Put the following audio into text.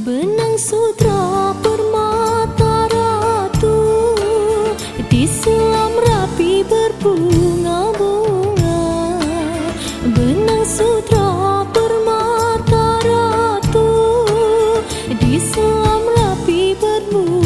Benang sutra permata ratu. Diselam rapi berbunga-bunga. Benang sutra permata ratu. Diselam rapi berbunga